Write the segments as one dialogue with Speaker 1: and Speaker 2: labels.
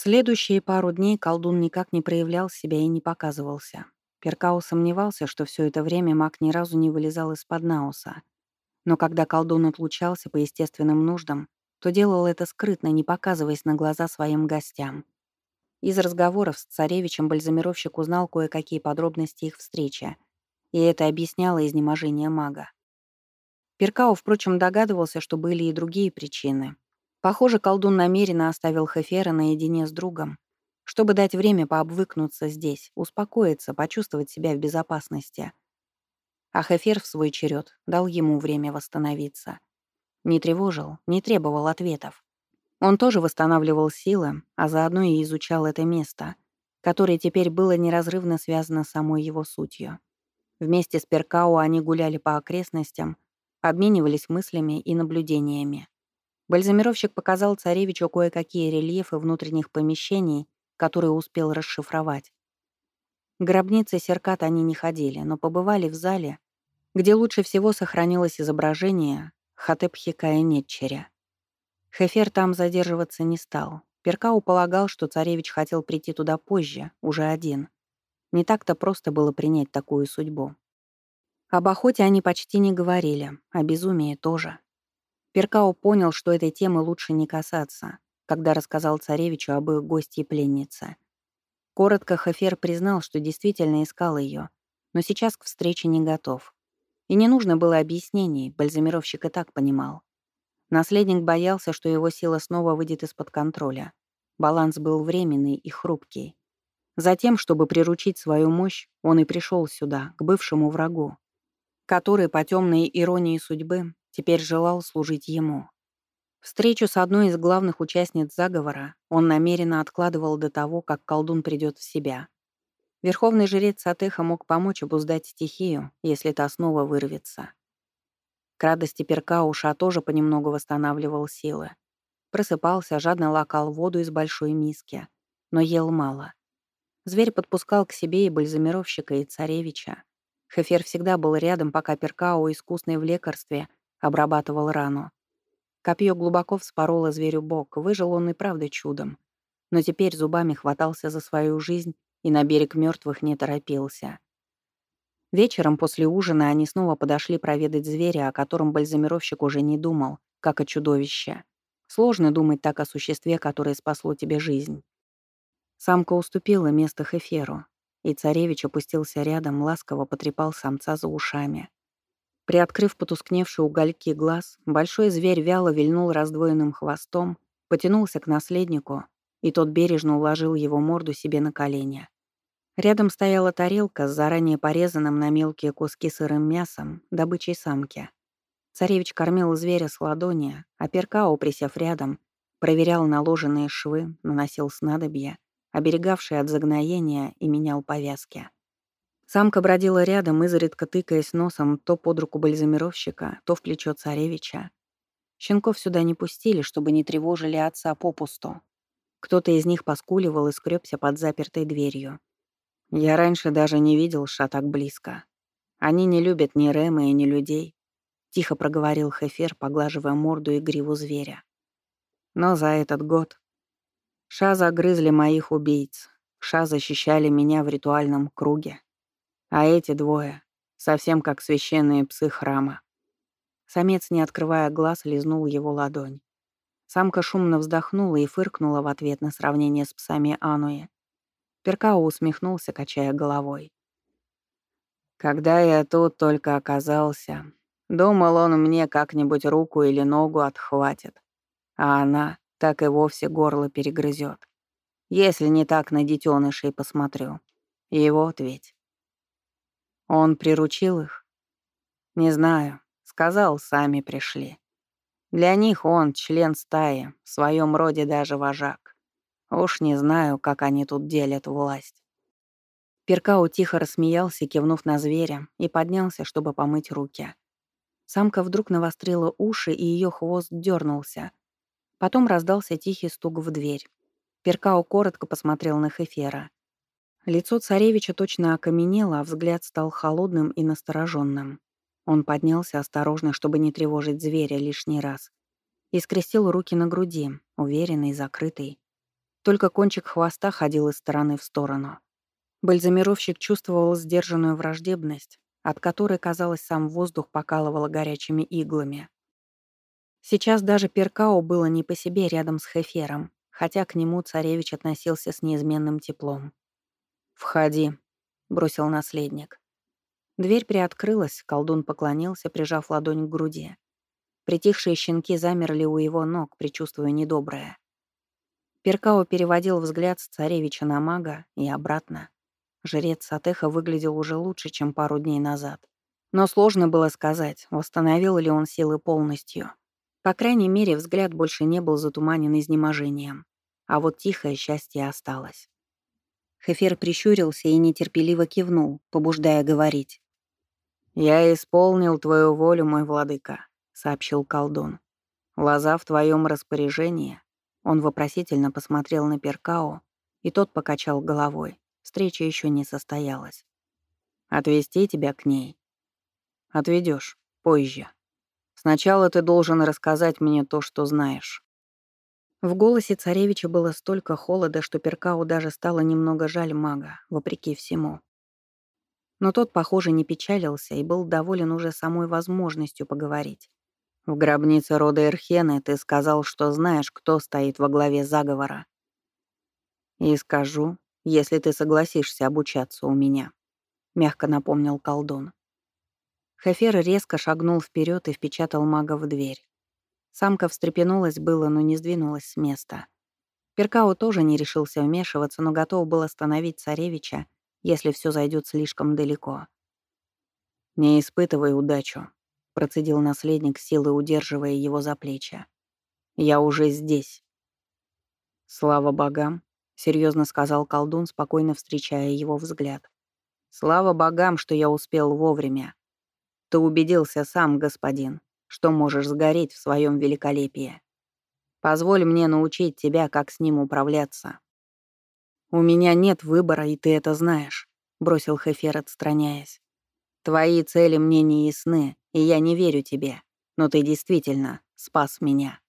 Speaker 1: следующие пару дней колдун никак не проявлял себя и не показывался. Перкао сомневался, что все это время маг ни разу не вылезал из-под науса. Но когда колдун отлучался по естественным нуждам, то делал это скрытно, не показываясь на глаза своим гостям. Из разговоров с царевичем бальзамировщик узнал кое-какие подробности их встречи, и это объясняло изнеможение мага. Перкао, впрочем, догадывался, что были и другие причины. Похоже, колдун намеренно оставил Хефера наедине с другом, чтобы дать время пообвыкнуться здесь, успокоиться, почувствовать себя в безопасности. А Хефер в свой черед дал ему время восстановиться. Не тревожил, не требовал ответов. Он тоже восстанавливал силы, а заодно и изучал это место, которое теперь было неразрывно связано с самой его сутью. Вместе с Перкао они гуляли по окрестностям, обменивались мыслями и наблюдениями. Бальзамировщик показал царевичу кое-какие рельефы внутренних помещений, которые успел расшифровать. К гробнице Серкат они не ходили, но побывали в зале, где лучше всего сохранилось изображение Хатепхикая Нетчеря. Хефер там задерживаться не стал. Перкау полагал, что царевич хотел прийти туда позже, уже один. Не так-то просто было принять такую судьбу. Об охоте они почти не говорили, о безумии тоже. Перкау понял, что этой темы лучше не касаться, когда рассказал царевичу об их гости и пленнице. Коротко Хефер признал, что действительно искал ее, но сейчас к встрече не готов. И не нужно было объяснений, бальзамировщик и так понимал. Наследник боялся, что его сила снова выйдет из-под контроля. Баланс был временный и хрупкий. Затем, чтобы приручить свою мощь, он и пришел сюда, к бывшему врагу, который, по темной иронии судьбы, теперь желал служить ему. Встречу с одной из главных участниц заговора он намеренно откладывал до того, как колдун придет в себя. Верховный жрец Сатеха мог помочь обуздать стихию, если та снова вырвется. К радости Перкауша тоже понемногу восстанавливал силы. Просыпался, жадно лакал воду из большой миски, но ел мало. Зверь подпускал к себе и бальзамировщика, и царевича. Хефер всегда был рядом, пока Перкао, искусный в лекарстве, обрабатывал рану. Копье глубоко вспороло зверю бок, выжил он и правда чудом. Но теперь зубами хватался за свою жизнь и на берег мертвых не торопился. Вечером после ужина они снова подошли проведать зверя, о котором бальзамировщик уже не думал, как о чудовище. Сложно думать так о существе, которое спасло тебе жизнь. Самка уступила место Хеферу, и царевич опустился рядом, ласково потрепал самца за ушами. Приоткрыв потускневшие угольки глаз, большой зверь вяло вильнул раздвоенным хвостом, потянулся к наследнику, и тот бережно уложил его морду себе на колени. Рядом стояла тарелка с заранее порезанным на мелкие куски сырым мясом, добычей самки. Царевич кормил зверя с ладони, а Перкао, присев рядом, проверял наложенные швы, наносил снадобья, оберегавшие от загноения и менял повязки. Самка бродила рядом, изредка тыкаясь носом то под руку бальзамировщика, то в плечо царевича. Щенков сюда не пустили, чтобы не тревожили отца попусту. Кто-то из них поскуливал и скребся под запертой дверью. Я раньше даже не видел ша так близко. Они не любят ни Рэма и ни людей, — тихо проговорил Хефер, поглаживая морду и гриву зверя. Но за этот год Ша загрызли моих убийц, Ша защищали меня в ритуальном круге. А эти двое — совсем как священные псы храма. Самец, не открывая глаз, лизнул его ладонь. Самка шумно вздохнула и фыркнула в ответ на сравнение с псами Ануи. Перкао усмехнулся, качая головой. Когда я тут только оказался, думал он мне как-нибудь руку или ногу отхватит, а она так и вовсе горло перегрызет. Если не так на детенышей посмотрю. И вот ведь. Он приручил их? Не знаю. Сказал, сами пришли. Для них он член стаи, в своем роде даже вожак. Уж не знаю, как они тут делят власть. Перкау тихо рассмеялся, кивнув на зверя, и поднялся, чтобы помыть руки. Самка вдруг навострила уши, и ее хвост дернулся. Потом раздался тихий стук в дверь. Перкау коротко посмотрел на Хефера. Лицо царевича точно окаменело, а взгляд стал холодным и настороженным. Он поднялся осторожно, чтобы не тревожить зверя лишний раз, и скрестил руки на груди, уверенный, закрытый. Только кончик хвоста ходил из стороны в сторону. Бальзамировщик чувствовал сдержанную враждебность, от которой, казалось, сам воздух покалывало горячими иглами. Сейчас даже Перкао было не по себе рядом с Хефером, хотя к нему царевич относился с неизменным теплом. «Входи», — бросил наследник. Дверь приоткрылась, колдун поклонился, прижав ладонь к груди. Притихшие щенки замерли у его ног, предчувствуя недоброе. Перкао переводил взгляд с царевича на мага и обратно. Жрец Сатеха выглядел уже лучше, чем пару дней назад. Но сложно было сказать, восстановил ли он силы полностью. По крайней мере, взгляд больше не был затуманен изнеможением. А вот тихое счастье осталось. Хефер прищурился и нетерпеливо кивнул, побуждая говорить. «Я исполнил твою волю, мой владыка», — сообщил колдун. «Лоза в твоем распоряжении». Он вопросительно посмотрел на Перкао, и тот покачал головой. Встреча еще не состоялась. Отвезти тебя к ней? Отведешь позже. Сначала ты должен рассказать мне то, что знаешь. В голосе царевича было столько холода, что Перкау даже стало немного жаль мага, вопреки всему. Но тот, похоже, не печалился и был доволен уже самой возможностью поговорить. В гробнице рода Эрхены ты сказал, что знаешь, кто стоит во главе заговора. И скажу, если ты согласишься обучаться у меня», — мягко напомнил колдун. Хефер резко шагнул вперед и впечатал мага в дверь. Самка встрепенулась было, но не сдвинулась с места. Перкао тоже не решился вмешиваться, но готов был остановить царевича, если все зайдет слишком далеко. «Не испытывай удачу», — процедил наследник, силой удерживая его за плечи. «Я уже здесь». «Слава богам», серьезно сказал колдун, спокойно встречая его взгляд. Слава богам, что я успел вовремя. Ты убедился сам, господин, что можешь сгореть в своем великолепии. Позволь мне научить тебя, как с ним управляться. У меня нет выбора, и ты это знаешь, бросил Хефер, отстраняясь. Твои цели мне не ясны, и я не верю тебе, но ты действительно спас меня.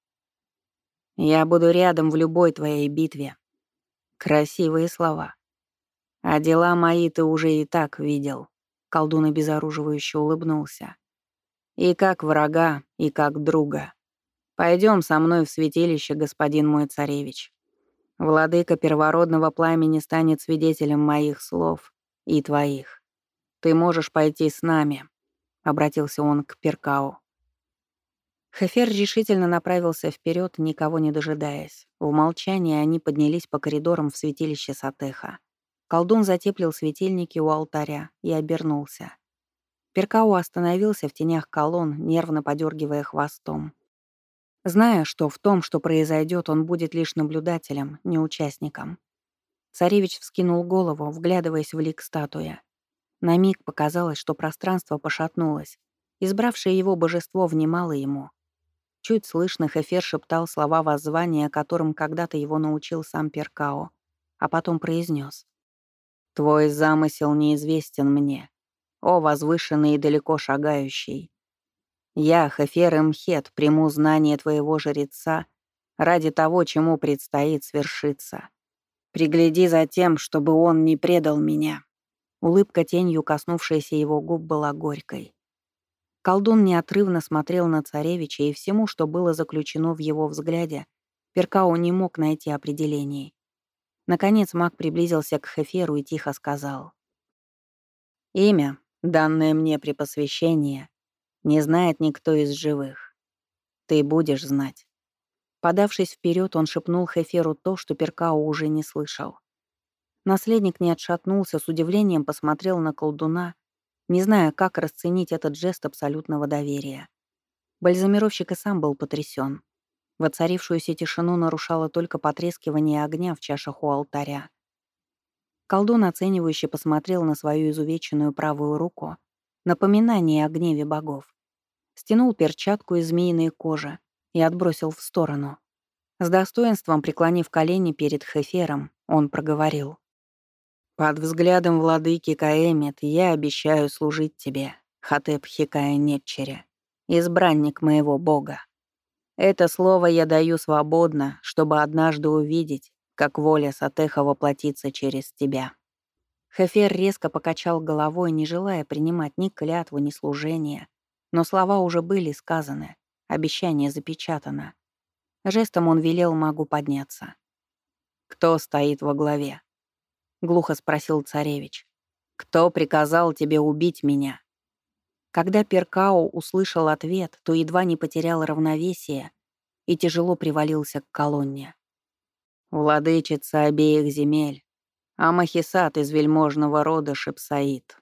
Speaker 1: Я буду рядом в любой твоей битве, Красивые слова. А дела мои ты уже и так видел. Колдун обезоруживающе улыбнулся. И как врага, и как друга. Пойдем со мной в святилище, господин мой царевич. Владыка первородного пламени станет свидетелем моих слов и твоих. Ты можешь пойти с нами, — обратился он к Перкау. Хефер решительно направился вперед, никого не дожидаясь. В молчании они поднялись по коридорам в святилище Сатеха. Колдун затеплил светильники у алтаря и обернулся. Перкау остановился в тенях колонн, нервно подергивая хвостом. Зная, что в том, что произойдет, он будет лишь наблюдателем, не участником. Царевич вскинул голову, вглядываясь в лик статуи. На миг показалось, что пространство пошатнулось. Избравшее его божество внимало ему. Чуть слышно Хефер шептал слова воззвания, которым когда-то его научил сам Перкао, а потом произнес: «Твой замысел неизвестен мне, о возвышенный и далеко шагающий. Я, Хефер Мхет, приму знание твоего жреца ради того, чему предстоит свершиться. Пригляди за тем, чтобы он не предал меня». Улыбка тенью, коснувшаяся его губ, была горькой. Колдун неотрывно смотрел на царевича, и всему, что было заключено в его взгляде, Перкао не мог найти определений. Наконец маг приблизился к Хеферу и тихо сказал. «Имя, данное мне при посвящении, не знает никто из живых. Ты будешь знать». Подавшись вперед, он шепнул Хеферу то, что Перкао уже не слышал. Наследник не отшатнулся, с удивлением посмотрел на колдуна не зная, как расценить этот жест абсолютного доверия. Бальзамировщик и сам был потрясен. Воцарившуюся тишину нарушало только потрескивание огня в чашах у алтаря. Колдун оценивающе посмотрел на свою изувеченную правую руку, напоминание о гневе богов. Стянул перчатку из змеиной кожи и отбросил в сторону. С достоинством преклонив колени перед Хефером, он проговорил. Под взглядом владыки Каэмет я обещаю служить тебе, Хатеп Хикая Нетчере, избранник моего бога. Это слово я даю свободно, чтобы однажды увидеть, как воля Сатеха воплотится через тебя». Хефер резко покачал головой, не желая принимать ни клятву, ни служения. Но слова уже были сказаны, обещание запечатано. Жестом он велел магу подняться. «Кто стоит во главе?» — глухо спросил царевич. «Кто приказал тебе убить меня?» Когда Перкао услышал ответ, то едва не потерял равновесие и тяжело привалился к колонне. «Владычица обеих земель, Амахисат из вельможного рода Шипсаид»,